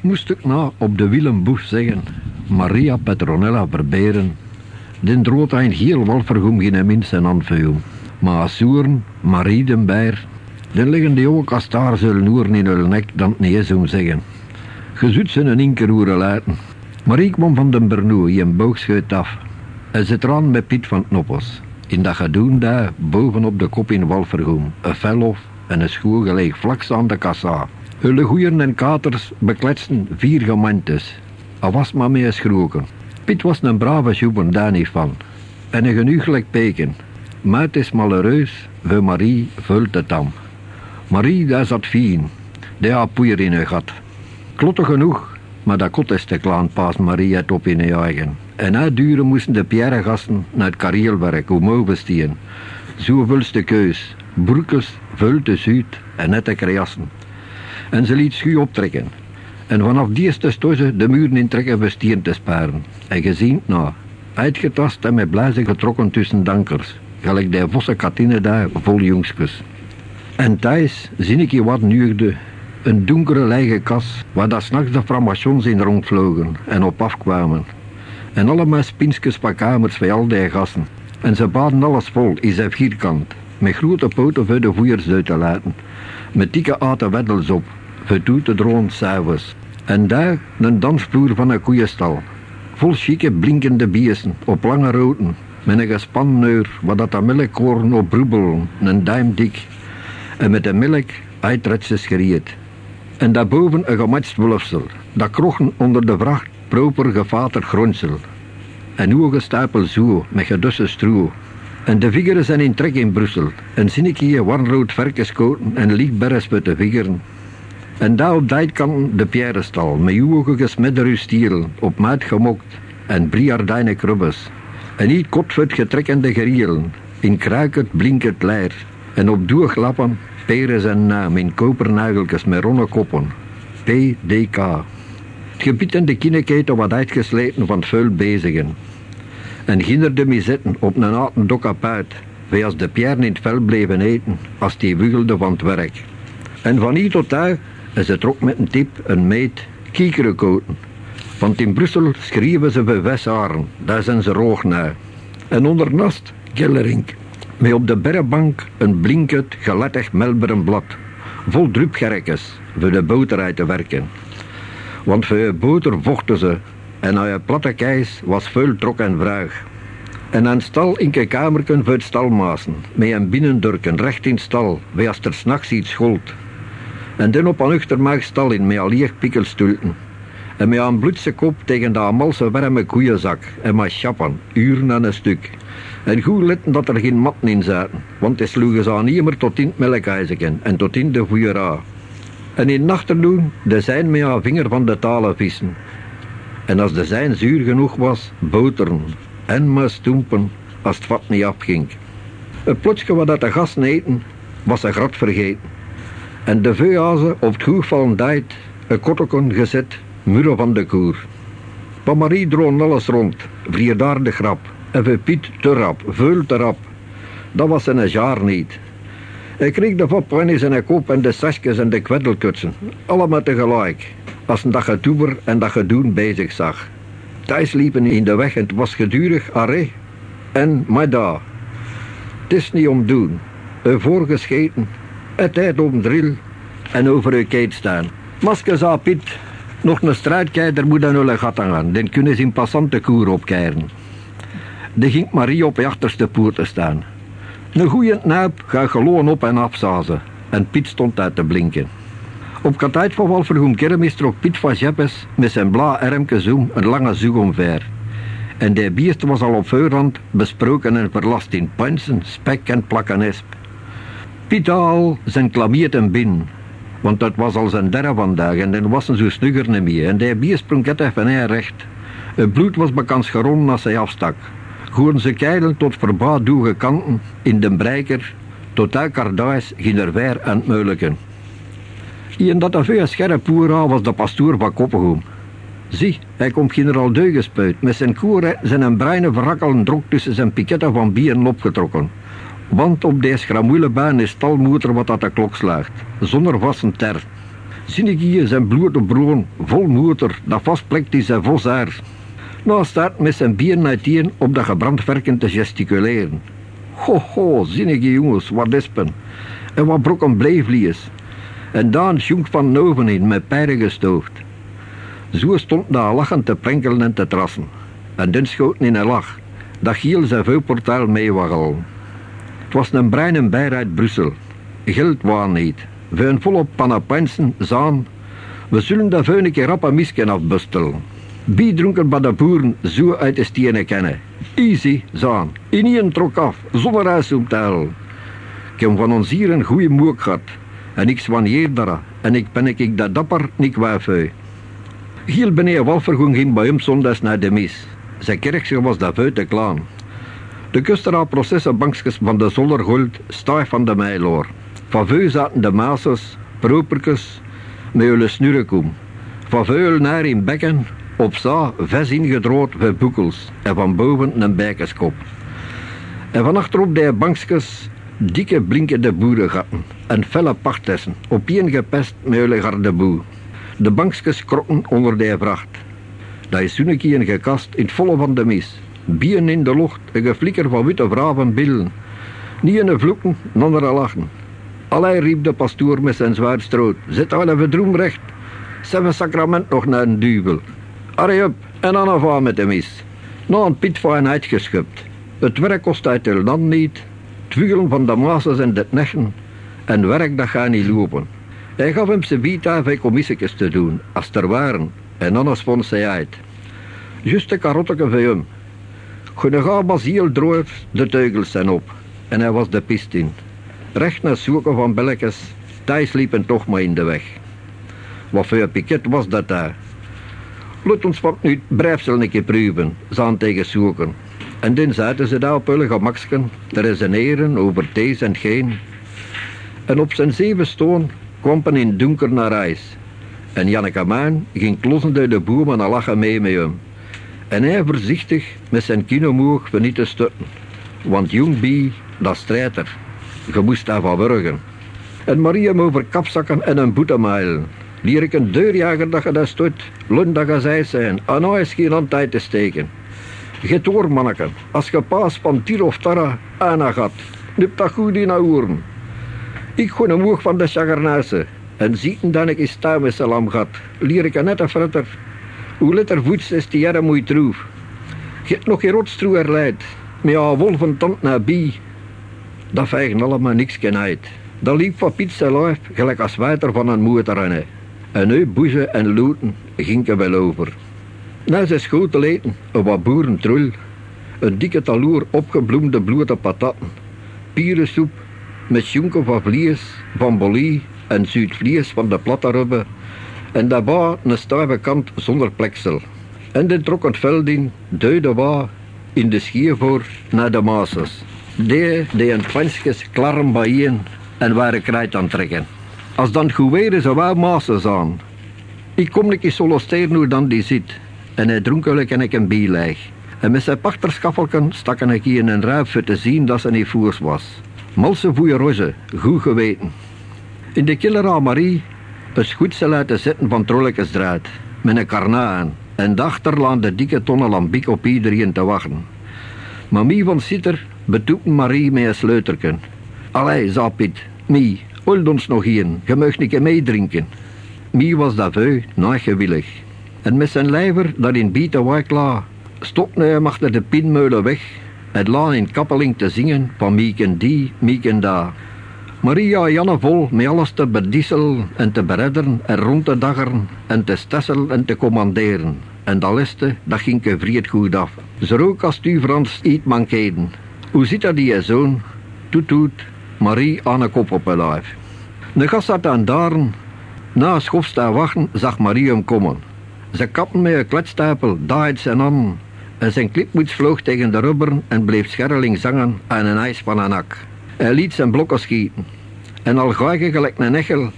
Moest ik nou op de Willemboef zeggen, Maria Petronella verberen, den droot een heel walvergoem geen minst en anfeum. Maar Azuren, Marie den Beer, den liggen die ook als daar zullen noeren in hun nek dan het niet om zeggen. Gezut zijn een inkeroeren laten. Marie kwam van den Bernoe, een boogscheut af. En zit eraan met Piet van Knoppels. In dat gedoen daar, bovenop de kop in Walvergoem, een velhof en een schoen gelijk vlak aan de kassa. Hulle goeieren en katers bekletsten vier gemantes. Al was maar mee schroeken. Piet was een brave joepen, daar niet van. En een genuuglijk peken. Maar het is malheureus, voor Marie vult de tam. Marie, daar zat fien. Die had poeier in haar gat. Klotte genoeg, maar dat kot is te klaan paas Marie het op in haar eigen. En na duren moesten de pierregasten naar het karieelwerk om bestien. Zo de keus. Broekes, vult de zuid en nette kreassen. En ze liet schuw optrekken. En vanaf die is de de muren intrekken voor stieren te sparen. En gezien na, uitgetast en met blazen getrokken tussen dankers. Gelijk de vosse katine daar vol jongskes. En thuis zie ik je wat nuurde. Een donkere lege kas, waar dat s'nachts de framations in rondvlogen en op afkwamen. En allemaal spinskes van kamers voor al die gasten. En ze baden alles vol in zijn vierkant, met grote poten voor de voeiers uit te laten. Met dikke aten weddels op, voor toe te droom s'avonds. En daar een dansvloer van een koeienstal. Vol chique blinkende biesen op lange roten. Met een gespanneur wat dat de melkkorn op broebelen, een duim dik. En met de melk uitretses geriet. En daarboven een gematst wolfsel, dat krochen onder de vracht proper gevater gronsel. En hoge stapel zoe met gedusse stroe. En de vingeren zijn in trek in Brussel. En zinnetje warnrood verkeskoten en lichtberres met de vingeren. En daar op dat kan de pierrestal, met uwige gesmedder stiel, op maat gemokt, en briardijne krubbes. En niet kotvet getrekkende gerielen, in kruikert blinkert leer, en op doorglappen peren zijn naam in kopernageltjes met ronde koppen. PDK. Het gebied en de kinneketen wat uitgesleten van veel bezigen. En ginderde me zitten op een aten dok apart, wij als de pierren in het vel bleven eten, als die wugelde van het werk. En van hier tot daar en ze trok met een tip een meid kiekerenkoten. Want in Brussel schreven ze bij Wessaren, daar zijn ze roog naar. En onder nast Gellerink, met op de berrebank een blinkend, gelettig melberen blad, vol drupgerkes, voor de boter uit te werken. Want voor je boter vochten ze, en aan je platte keis was veel trok en vraag. En aan stal in kamerken voor het stalmazen, met een binnendurken recht in stal, wie als er s'nachts iets schold. En dan op een uchtermaag stal in met pikkelstulten. En met een bloedse kop tegen de amalse warme koeienzak. En met chappen, uren aan een stuk. En goed letten dat er geen matten in zaten. Want die sloegen ze niet meer tot in het melkijzeken en tot in de voeiera. En in nachternoen de zijn met haar vinger van de talen vissen. En als de zijn zuur genoeg was, boteren. En maar stoempen als het vat niet afging. Het plotsje wat dat de gasten eten, was ze grat vergeten. En de veehazen op het hoegvallen dijt, een kotteken gezet, muren van de koer. Van Marie droon alles rond, daar de grap. En voor Piet te rap, veel te rap. Dat was een jaar niet. Ik kreeg de vatpen in zijn kop en de sesjes en de kweddelkutsen. Allemaal tegelijk. Als een dat getoeber en dat gedoen bezig zag. Thuis liepen in de weg en het was gedurig arre. En maar daar. Het is niet om doen. Een voorgescheten het tijd op drill en over uw keit staan. Maskers aan Piet, nog een strijdkeider moet dan een gat aan, dan kunnen ze in passante koer opkeren. De ging Marie op de achterste poort te staan. Een goeie naap gaat gewoon op en afzazen. En Piet stond uit te blinken. Op katijd van Walvergoem kermis trok Piet van Jeppes met zijn bla ermke zoom een lange zoek omver. En de bierst was al op voorhand besproken en verlast in pansen, spek en plakkenesp. Piet al zijn klamiert en bin. Want dat was al zijn derde vandaag en dan was zo snugger niet meer. En die bier sprong even hij recht. Het bloed was bekans geronnen als hij afstak. Goeren ze keilen tot verbaat doege kanten in de breiker, tot uit kardais ging er weer aan het meuliken. Ien dat veel scherp poera was de pastoor van Koppengoem. Zie, hij komt generaal Deugespuit met zijn koeren zijn een bruine verrakkelen drok tussen zijn piketten van bieren opgetrokken. Want op deze gramoele baan is stalmoeder wat dat de klok slaagt, zonder vasten ter. Zinnigieën zijn bloed broon, vol motor, dat vastplekt in zijn voshaar. Nou staat met zijn bieren uiteen op de gebrandverken te gesticuleren. Ho, ho, zinnige jongens, wat despen. En wat brokken bleeflies. En Daan schonk van noven in met pijren gestoofd. Zo stond daar lachend te prenkelen en te trassen. En dan schoten in een lach, dat Giel zijn vuilportaal meewaggelde. Het was een bruine bijer uit Brussel. Geld was niet. Een volop panapensen zaan. We zullen dat vuil een keer rap misken afbustelen. Biedronken bij de boeren zo uit de stenen kennen. Easy, zaan. In één trok af, zonder huis om te halen. Ik heb van ons hier een goede moek gehad. En ik zwanieer daar. En ik ben ik dat dapper niet wijfui. Giel beneden Walvergoen ging bij hem zondags naar de mis. Zijn kerkje was dat vuil te klaan. De kustera processenbankjes van de Zoldergold stijf van de Meiloor. Van vuil zaten de maasjes, properkes, met hun snurrekoem. Van vuil naar in bekken, op za ves ingedrood voor boekels en van boven een bijkenskop. En van achterop de bankjes dikke blinkende boerengatten en felle pachtessen, opeen gepest met hun gardeboe. De bankjes krokken onder de vracht. Dat is een gekast in het volle van de mis. Bieren in de lucht, een geflikker van witte vrouwen billen. Niet een vloeken, andere lachen. Allee riep de pastoor met zijn zwaard stroot. Zet alle verdroem recht. Zeven sacrament nog naar een duvel. Arre en aan af met de mis. Na een pit van uitgeschupt. Het werk kost uit de land niet. Het van de maasjes en de nechten. En werk dat gaat niet lopen. Hij gaf hem zijn vita vijf commissies te doen, als er waren. En anders vond zij uit. Juist de karotteke van hem. Gunega basiel droog de teugels zijn op. En hij was de pist in. Recht naar zoeken van belletjes. Thijs liepen toch maar in de weg. Wat voor een piket was dat daar? Laat ons nu brijfsel een keer proeven, zaan tegen zoeken. En dan zaten ze daar op hun gemaksken te resoneren over deze en geen. En op zijn zeven stoon kwam in donker naar reis. En Janneke Maan ging klossend uit de boom en lachen mee met hem. En hij voorzichtig met zijn kinomoog van niet te stutten. Want jong Bie, dat strijdt er. Je moest daarvan wurgen. En Maria over kapzakken en een boete Lier ik een deurjager dat je dat stoot, lund dat je zij zijn, en nou is geen tijd te steken. Get hoor, manneke, als je paas van tier of tarra aan gaat, nip dat goed in oren. Ik gooi een van de chagarnaise, en zieten dan ik is staan met zijn lam gat, lier ik een nette fretter. Hoe letter voets is die jaren mooi troef. Get nog geen rotstroe erleid, met jouw wolven tand naar bie. Dat vijgen allemaal niks uit. Dat liep van Piet zijn lijf, gelijk als water van een moederrennen. En nu boezen en loten ging er wel over. Na zijn schotel eten, een wat boerentrul, een dikke taloer opgebloemde blote patatten, pierensoep met jonken van vlies, van bolie en zuidvlies van de platte rubben, en daarbij een stijve kant zonder pleksel. En de trok het veld in, in de schiervoor naar de maasjes. Die een fansjes klarm bijeen en waren krijt aan trekken. Als dan goed weer is, zou maasjes aan. Ik kom niet solosteren hoe dan die zit. En hij dronk en ik een bieleig. En met zijn pachterschaffelken stak ik hier in een ruif te zien dat ze niet voers was. Malse voeie roze, goed geweten. In de killer Het goed ze laten zitten van trolletjesdraad, met een karnaan. En dachter laan de dikke tonnen lambiek op iedereen te wachten. Mamie van Sitter betoekte Marie met een sleuterken. Allee, zei Piet, Mie, hold ons nog hier, je mag niet meedrinken. Mie was dat veu, gewillig. En met zijn lijver dat in bieten wakla, stopte hij achter de pinmeulen weg. Het laan in kappeling te zingen van Mieken die, Mieken daar. Maria Janne vol met alles te bedissel en te beredderen en rond te daggeren en te stessel en te commanderen. En dat leste, dat ging vriend goed af. Zo ook als u Frans iets mankeden. Hoe zit dat die zoon? Toet toet, Marie aan een kop op een lijf. De gast zat aan daren. Na schofstaan wachten zag Marie hem komen. Ze kapten met een kletstapel, daait zijn aan. En zijn klipmoets vloog tegen de rubber en bleef scherreling zangen aan een ijs van een ak. Hij liet zijn blokken schieten. En al ga je gelijk een echel,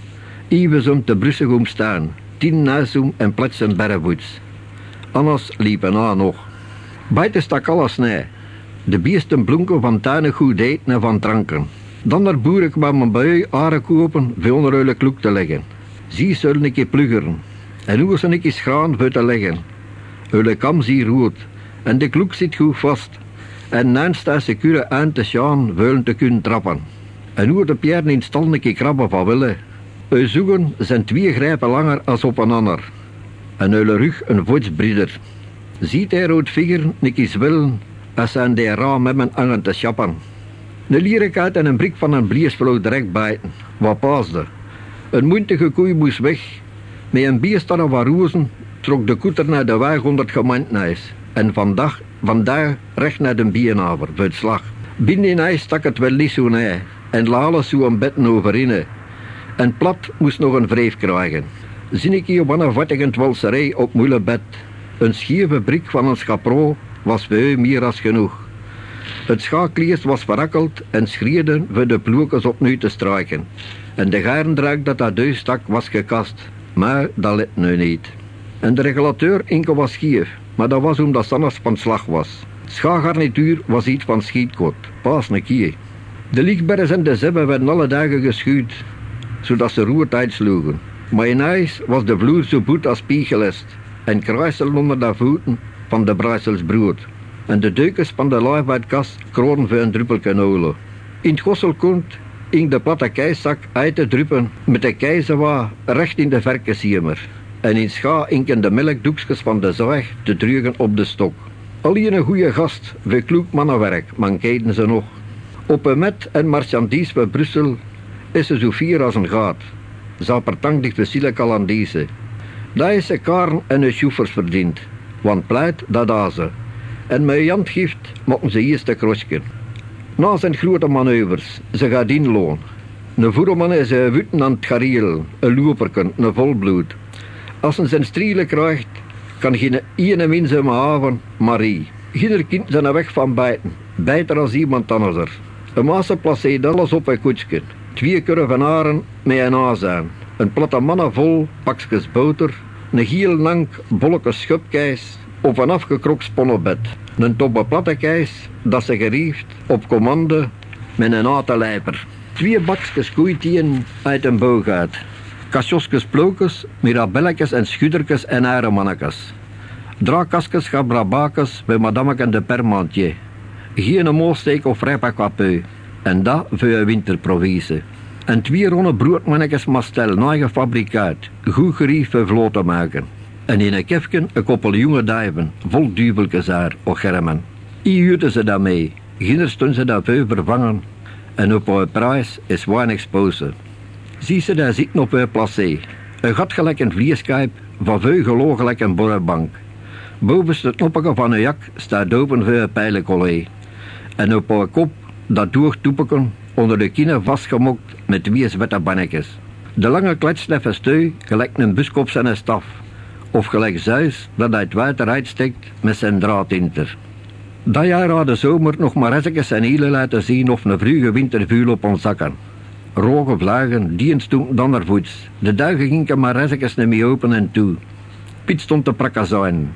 even om te Brussel staan, tien nazoom en plet zijn berrevoets. Anders liepen aan nog. Buiten stak alles nee. De biesten blonken van tuinen goed eten en van dranken. Dan naar boeren bij u aren kopen voor onder kloek te leggen. Zie zullen ik je pluggeren. En hoe zal ik je schraan voor te leggen. Hulle kam zie rood. En de kloek zit goed vast. En naast ze kunnen aan te sjaan, willen te kunnen trappen. En hoe de pierren in een krabben van willen. Uw zoeken zijn twee grijpen langer als op een ander. En uw rug een voetsbrieder. Ziet hij rood vinger nikkies willen, als aan die raam met mijn angen te schappen. De lierikaart en een brik van een bliesvloog direct bijten. Wat paasde. Een moeitige koei moest weg. Met een bierstanne van rozen trok de koeter naar de weg onder het gemeentnijs. En vandaag, vandaag recht naar de bienaver, slag. Binnen in ijs stak het wel niet. En lalen zo een bed overin. En plat moest nog een wreef krijgen. Zin ik hier vattigend walserij op moeilijk bed. Een schieve brik van een schapro was voor u meer als genoeg. Het schaakliers was verrakkeld en schreeuwde voor de ploekers opnieuw te strijken. En de gaarndruik dat dat deus stak was gekast, maar dat let nu niet. En de regulateur inkel was schief, maar dat was omdat Sannes van slag was. Schaargarnituur was iets van schietkot, pas een keer. De lichtbergen en de zebben werden alle dagen geschuurd, zodat ze roertijd sloegen. Maar in huis was de vloer zo boet als spiegelest en kruisel onder de voeten van de Bruisels brood. En de deukens van de luivaartkast kroon voor een druppelke olie. In het gosselkoont ging de platte keizak uit te druppen met de keizewa recht in de verkensiemer. En in scha inken de melkdoekjes van de zorg te drugen op de stok. Alleen een goede gast voor kloek mannenwerk, mankeerden ze nog. Op een met en marchandise van Brussel is ze zo fier als een gaat. Zapertang dicht de Silecalandese. Daar is ze karn en een schoefers verdiend. Want pleit dat ze. En met Jant gift mochten ze eerst de krosje. Na zijn grote manoeuvres, ze gaat inloon. Een voerman is een wuten aan het gariel, een loperken, een volbloed. Als hij zijn strielen krijgt, kan geen ene minse me haven, Marie. Geen kind zijn weg van bijten, beter als iemand anders er. Een maase placeert alles op een koetsje. Twee kurvenaren met een azijn. Een platte mannen vol pakjes boter. Een heel lang bolleke schupkeis op een afgekrokt sponnenbed. Een tobbe platte keis dat ze gerieft op commande met een lijper. Twee bakjes koeitien uit een boogaat. Kasjoskes plokes, mirabelletjes en schudderkes en aaremannekes. Draakkaskes, gabrabakes bij madame en de permantje. Geen moorsteek of rijpakwapu. En dat voor je winterprovisie. En twee ronde broodmannetjes mastel, eigen fabrikaat. Goed gerief voor vloot te maken. En in een kefken een koppel jonge duiven, vol duveltjes haar, och germen. I huurden ze daarmee. Ginner ze daarvoor vervangen. En op een prijs is weinig spozen. Zie ze daar zitten op een placé. Een gat gelijk een vlieskuip, van veugelo gelijk een borrebank. Bovenste knoppige van een jak staat doven voor een pijlencollé. En op een kop dat doortoepeken onder de kine vastgemokt met twee zwette bannetjes. De lange kletsneffe steu gelijk een buskop zijn staf. Of gelijk Zeus dat uit water uitsteekt met zijn draadinter. Dat jaar had de zomer nog maar eens en hielen laten zien of een vroege winter viel op ons zakken. Roge vlagen, dienst naar voets. De duigen gingen maar eens niet meer open en toe. Piet stond te prakazijn.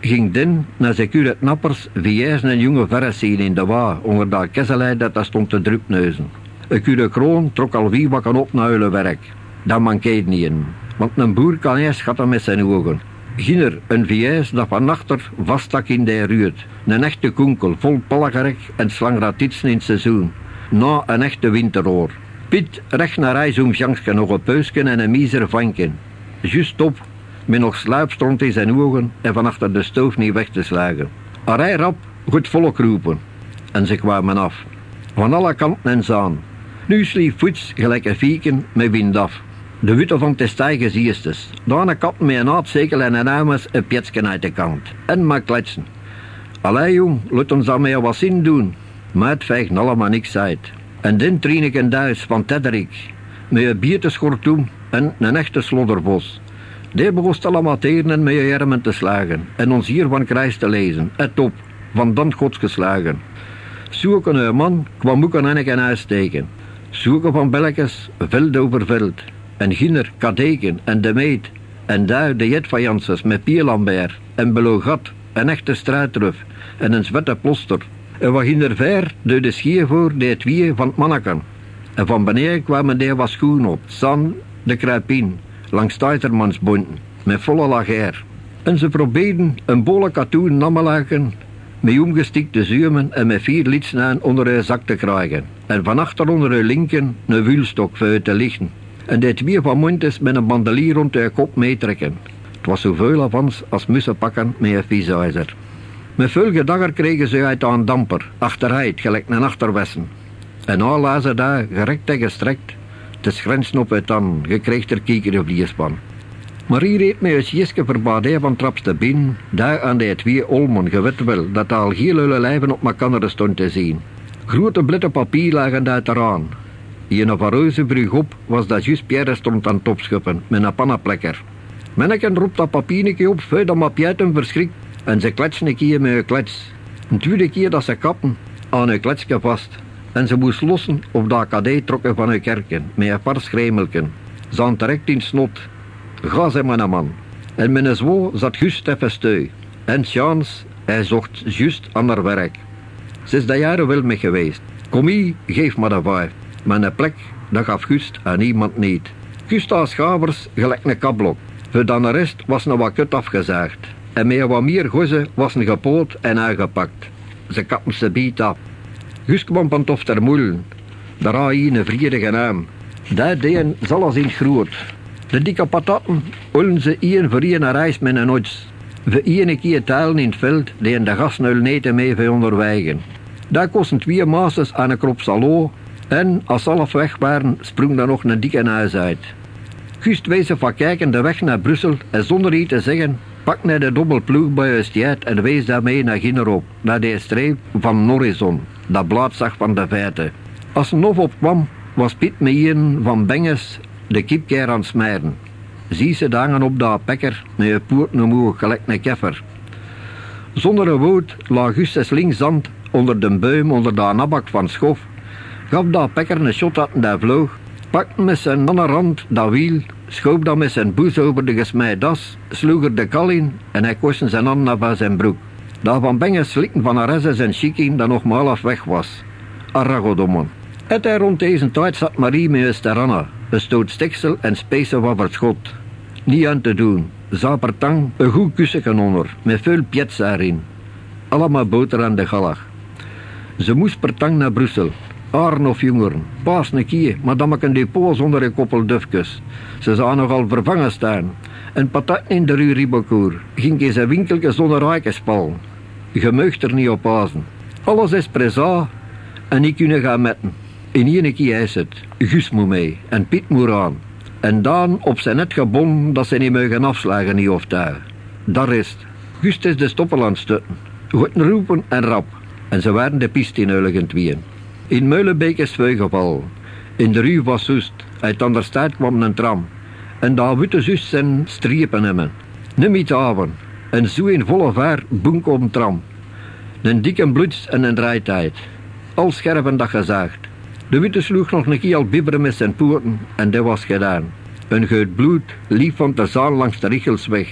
Ging den naar secure nappers, viers en jonge verres zien in de wa, onder dat kesselij dat daar stond te drupneuzen. Een kure kroon trok al wie wakken op naar hun werk. Dat mankeert niet in, want een boer kan eerst schatten met zijn ogen. Ginner, een vies dat van achter vaststak in de ruut. Een echte konkel, vol palgerek en slangratitsen in het seizoen. Na een echte winteroor. Piet recht naar hij zo'n nog een peusken en een miser vanken. Just op, met nog sluipstront in zijn ogen en van achter de stoof niet weg te slagen. Arij rap, goed volk roepen. En ze kwamen af. Van alle kanten en zaan. Nu sliep voets gelijk een vieken met wind af. De witte van te stijgen ziestes. Daarna kat met een aardzekel en een ames een pjetsken uit de kant. En maar kletsen. Allee jong, laat ons daarmee wat zin doen. Maar het veegt allemaal niks uit. En dan train ik een duis van Tedderik. Met een bierteschortoem en een echte slodderbos. Die begon allemaal en met je hermen te slagen. En ons hier van kruis te lezen. Het op, van dan gods geslagen. Zoeken een man kwam ook aan en uitsteken. Zoeken van belletjes, veld over veld. En Ginner, Kadeken en de meet. En daar de jet van Janssens met Pierlambert. En Belogat, een echte struitruf. En een zwette ploster. Wat Ginner ver, door de schier voor de twee van het manneken. En van beneden kwamen die wat schoen op. San, de kruipin langs Tijtermansbonden, met volle lager. En ze probeerden een bolle katoen namelaken met omgestikte zuimen en met vier lidsnaan onder hun zak te krijgen. En van achter onder hun linken een wielstok voor te liggen. En dit twee van mondjes met een bandelier rond hun kop meetrekken. Het was zoveel avans als mussen pakken met een viesijzer. Met veel gedagger kregen ze uit aan damper, achteruit, gelijk een achterwessen. En al lazen daar, gerekt en gestrekt, te schrensen op het dan, gekreeg er kiekere vliespan. Marie reed met een sjeske verbadij van trapste binnen, daar aan de twee olmen, gewet wel, dat al heel lijven op elkaar stond te zien. Grote blitte papier lagen daar eraan. Een van reuze vroeg op was dat juist Pierre stond aan het opschuppen, met een pannaplekker. Menneken roept dat papiertje op, vuil dat Mapiet hem verschrikt, en ze kletsen een keer met een klets. Een tweede keer dat ze kappen, aan een kletsje vast. En ze moest lossen of dat kadei trokken van hun kerken, met een paar schremelken. Ze aan direct in snot. Ga, ze mijn man. En mijn zwo zat juist even steu. En chance, hij zocht juist ander werk. Ze is daar jaren wel mee geweest. Kom hier, geef me dat vijf. Een plek, dat gaf Gust aan niemand niet. Gust als schavers gelijk een kablok. Voor dan de rest was nog wat kut afgezaagd. En met wat meer gozen was een gepoot en aangepakt. Ze kappen ze biet af. Gus kwam van tof ter moelen. Daar had hij een vriedige naam. Dat deen zal als in groot. De dikke patatten ollen ze één voor één reis met een ods. Voor één keer talen in het veld, die de gasnuil neten mee voor onderwijgen. Daar kosten twee maasters aan een krop salo en als ze half weg waren, sprong er nog een dikke huis uit. Gust wezen van kijken de weg naar Brussel en zonder iets te zeggen, pak naar de dobbelploeg bij juist uit en wees daarmee naar Ginnerop, naar de streep van Norrison, dat blad zag van de feiten. Als op opkwam, was Piet met een van Benges de kipkeer aan het smijden. Zie ze dangen op dat pekker met je poort omhoog, gelijk een keffer. Zonder een woord lag Augustus linkshand onder de buim onder de nabak van Schof, gaf dat pekker een shot dat dat vloog, pakte met zijn andere hand dat wiel, schoof dat met zijn boes over de gesmeid das, sloeg er de kal in en hij kostte zijn handen van zijn broek. Dat van Bengen slikten van Arezes en Chikin dat nog maar weg was. Arragodomon. Het hij rond deze tijd zat Marie met een sterranna, een stoot stiksel en spesen van verschot. Niet aan te doen. Zapertang, een goed kussen onder, met veel piets erin. Allemaal boter aan de galach. Ze moest per tang naar Brussel. Arn of jongeren, paas een keer, maar dan een depot zonder een koppel dufkes. Ze zou nogal vervangen staan. En patat in de rue Ribocourt ging in zijn winkeltje zonder rijkenspal. Je meugt er niet op pasen. Alles is presa en niet kunnen gaan metten. In één keer is het, Gus moet mee en Piet moet aan. En dan op zijn net gebonden dat ze niet mogen afslagen niet of daar. Daar is het. Gust is de stoppel aan het stutten. Goed roepen en rap. En ze waren de piste in tweeën. In Meulenbeek is het geval. In de rue was Soest. Uit Anderstaat kwam een tram. En daar witte zus zijn strepen hebben. Nimmie avond. En zo in volle vaar boenk op een tram. Een dikke bloeds en een draaitijd. Al scherven dat gezaagd. De witte sloeg nog een keer al bibberen met zijn poorten en dat was gedaan. Een geut bloed liep van de zaal langs de richels weg.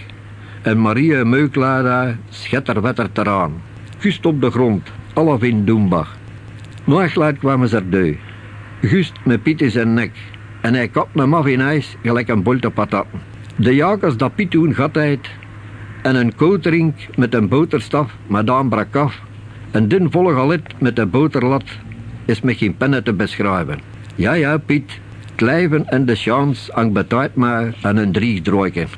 En Maria Meuklada schetterwetter eraan. Gust op de grond, alle in Doembach. Nog laat kwamen ze er deu. Gust met Piet in zijn nek. En hij kapt hem af in ijs, gelijk een bolte patatten. De jagers dat Piet toen gat uit. En een koterink met een boterstaf, madame brak af. Een dun volle galet met een boterlat is met geen pennen te beschrijven. Ja, ja, Piet, het leven en de chance hangt betaald maar aan een drie drooiken.